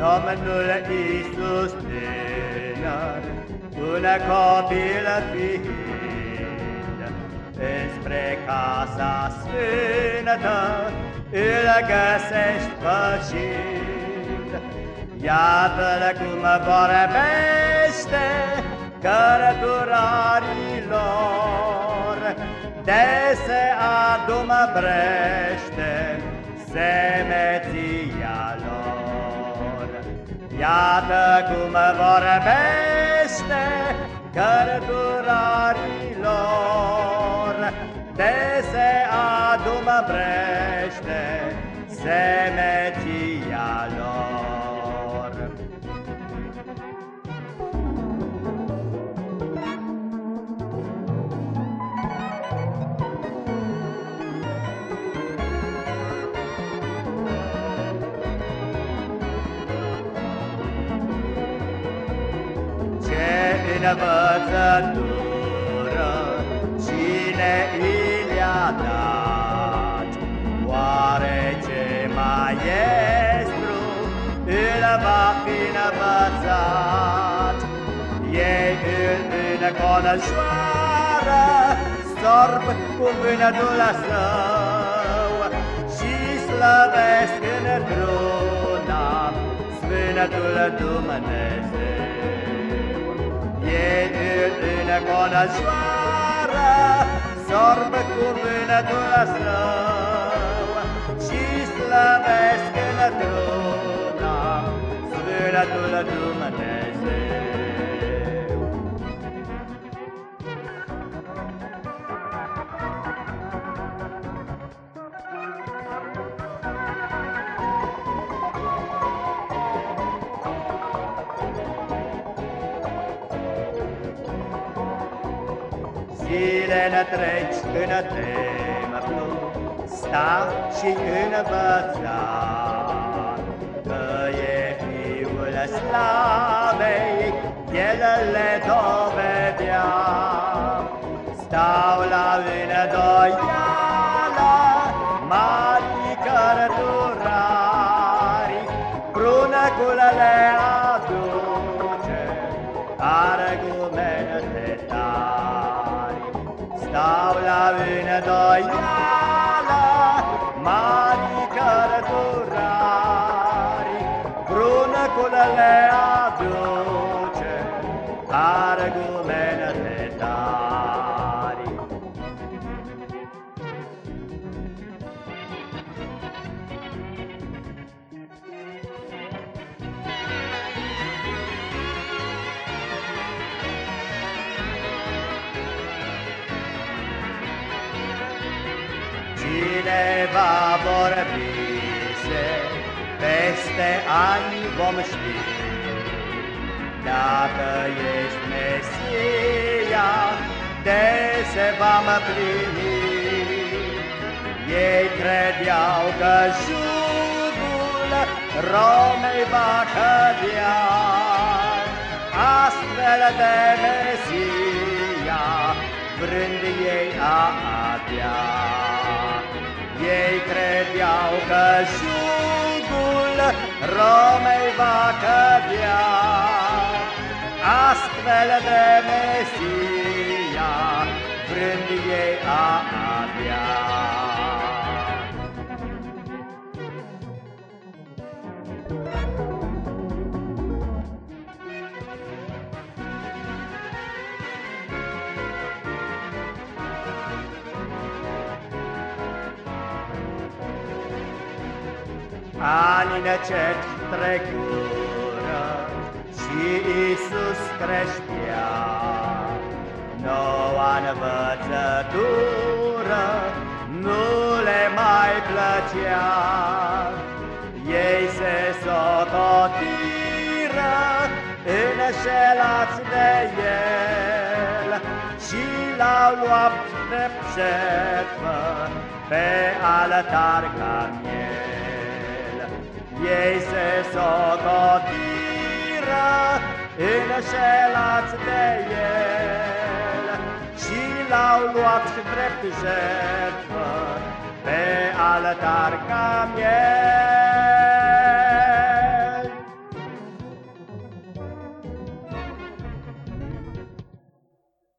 Domnul Iisus tânăr, un copil fiind, Înspre casa sfântă îl găsești pășind. Iată-l cum vorbește cărăturarilor, De se adumăbrește semeția lor. Iată cum vorbește cărturarilor, De se adumăbrește semeția învățătură Cine i le-a dat? Oare ce maestru Îl va fi învățat? Ei îl înconjoară Sorb cu vânătul său Și slăvesc într-una Sfânătul Dumnezeu îl înconjoară, sorb cuvântul său și slăvesc într-una Sfântul Dumnezeu. Zile întregi în templu sta și învăța Că e Fiul Slavei, El le dovedea. Stau la îndoială mari cărturari Prunăcul le aduce argumente Stau la îndoială mari cărturari, Brunăcul le Cine va vorbi se peste ani vom ști. Dacă ești Mesia, de se va plini Ei credeau că jugul Romei va cădea. Astfel de Mesia, vrând ei a avea. ei credeau că jugul Romei va cădea, Astfel de Mesia, Ani necet trecură și Iisus creștea. Noua învățătură nu le mai plăcea. Ei se socotiră înșelați de El și l-au luat de jertfă pe altar ca miel. Ei se socotiră înșelați de El și l-au luat drept jertfă pe altar ca miel.